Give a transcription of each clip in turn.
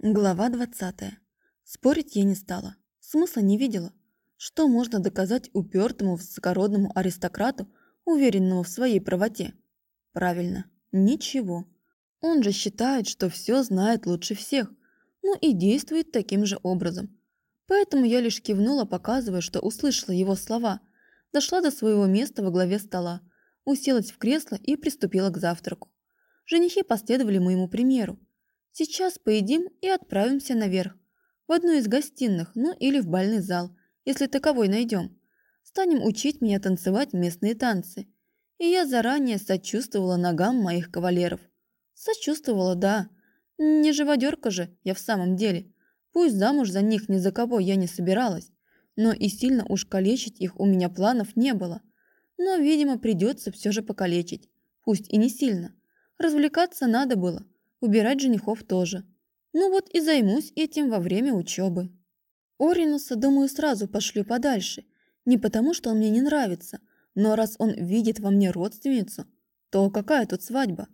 Глава 20. Спорить я не стала. Смысла не видела. Что можно доказать упертому высокородному аристократу, уверенному в своей правоте? Правильно, ничего. Он же считает, что все знает лучше всех, ну и действует таким же образом. Поэтому я лишь кивнула, показывая, что услышала его слова, дошла до своего места во главе стола, уселась в кресло и приступила к завтраку. Женихи последовали моему примеру. Сейчас поедим и отправимся наверх, в одну из гостиных, ну или в бальный зал, если таковой найдем. Станем учить меня танцевать местные танцы. И я заранее сочувствовала ногам моих кавалеров. Сочувствовала, да. Не живодерка же я в самом деле. Пусть замуж за них ни за кого я не собиралась, но и сильно уж калечить их у меня планов не было. Но, видимо, придется все же покалечить, пусть и не сильно. Развлекаться надо было – убирать женихов тоже. Ну вот и займусь этим во время учебы. Оринуса, думаю, сразу пошлю подальше. Не потому, что он мне не нравится, но раз он видит во мне родственницу, то какая тут свадьба?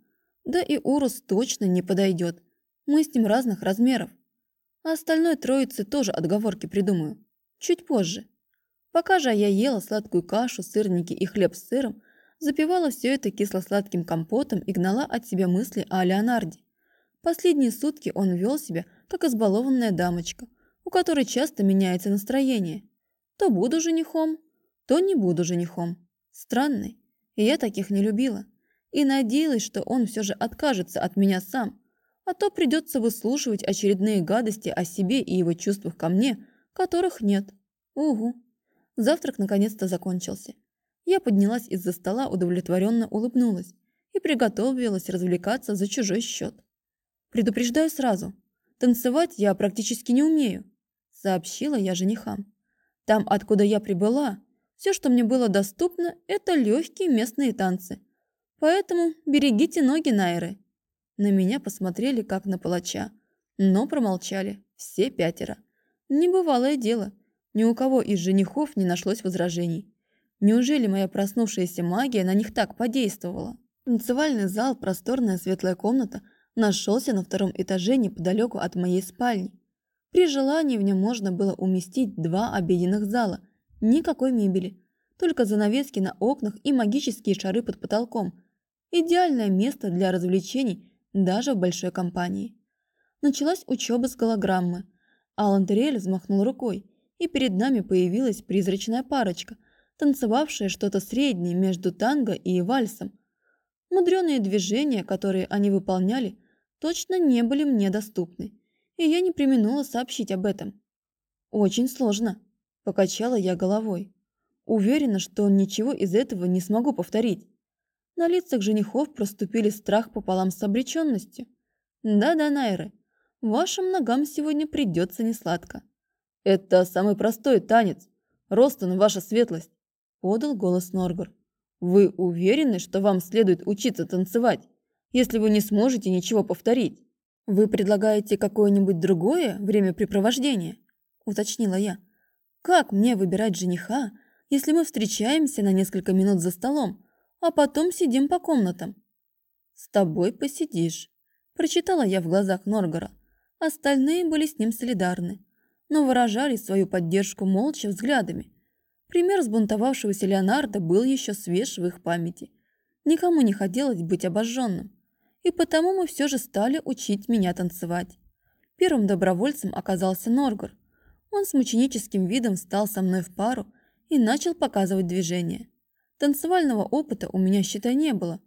Да и Урус точно не подойдет. Мы с ним разных размеров. А остальной троице тоже отговорки придумаю. Чуть позже. Пока же я ела сладкую кашу, сырники и хлеб с сыром, запивала все это кисло-сладким компотом и гнала от себя мысли о Леонарде. Последние сутки он вел себя, как избалованная дамочка, у которой часто меняется настроение. То буду женихом, то не буду женихом. Странный. И я таких не любила. И надеялась, что он все же откажется от меня сам, а то придется выслушивать очередные гадости о себе и его чувствах ко мне, которых нет. Угу. Завтрак наконец-то закончился. Я поднялась из-за стола, удовлетворенно улыбнулась и приготовилась развлекаться за чужой счет. Предупреждаю сразу. Танцевать я практически не умею, сообщила я женихам. Там, откуда я прибыла, все, что мне было доступно, это легкие местные танцы. Поэтому берегите ноги, Найры. На меня посмотрели, как на палача, но промолчали, все пятеро. Небывалое дело, ни у кого из женихов не нашлось возражений. Неужели моя проснувшаяся магия на них так подействовала? Танцевальный зал, просторная светлая комната – нашелся на втором этаже неподалеку от моей спальни. При желании в нем можно было уместить два обеденных зала, никакой мебели, только занавески на окнах и магические шары под потолком. Идеальное место для развлечений даже в большой компании. Началась учеба с голограммы. Алан Терриэль взмахнул рукой, и перед нами появилась призрачная парочка, танцевавшая что-то среднее между танго и вальсом. Мудреные движения, которые они выполняли, точно не были мне доступны, и я не применула сообщить об этом. «Очень сложно», – покачала я головой. Уверена, что ничего из этого не смогу повторить. На лицах женихов проступили страх пополам с обреченностью. «Да-да, Найры, вашим ногам сегодня придется несладко». «Это самый простой танец. Ростон, ваша светлость», – подал голос Норгор. «Вы уверены, что вам следует учиться танцевать?» Если вы не сможете ничего повторить. Вы предлагаете какое-нибудь другое времяпрепровождение? Уточнила я. Как мне выбирать жениха, если мы встречаемся на несколько минут за столом, а потом сидим по комнатам? С тобой посидишь. Прочитала я в глазах Норгора. Остальные были с ним солидарны, но выражали свою поддержку молча взглядами. Пример сбунтовавшегося Леонардо был еще свеж в их памяти. Никому не хотелось быть обожженным и потому мы все же стали учить меня танцевать. Первым добровольцем оказался Норгор. Он с мученическим видом стал со мной в пару и начал показывать движения. Танцевального опыта у меня, считай, не было.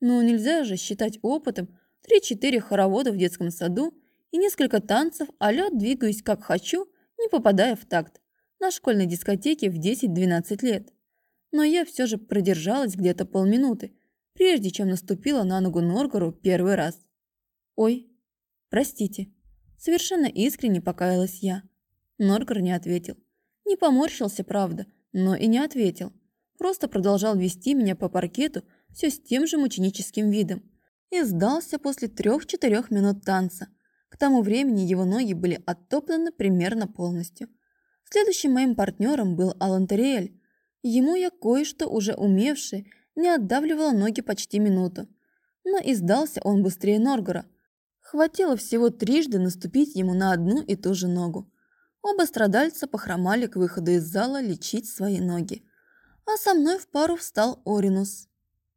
Но нельзя же считать опытом 3-4 хоровода в детском саду и несколько танцев а-ля двигаюсь как хочу, не попадая в такт, на школьной дискотеке в 10-12 лет. Но я все же продержалась где-то полминуты, прежде чем наступила на ногу Норгору первый раз. «Ой, простите». Совершенно искренне покаялась я. Норгор не ответил. Не поморщился, правда, но и не ответил. Просто продолжал вести меня по паркету все с тем же мученическим видом. И сдался после трех-четырех минут танца. К тому времени его ноги были оттоптаны примерно полностью. Следующим моим партнером был Алан Терриэль. Ему я кое-что уже умевший не отдавливала ноги почти минуту. Но издался он быстрее Норгора. Хватило всего трижды наступить ему на одну и ту же ногу. Оба страдальца похромали к выходу из зала лечить свои ноги. А со мной в пару встал Оринус.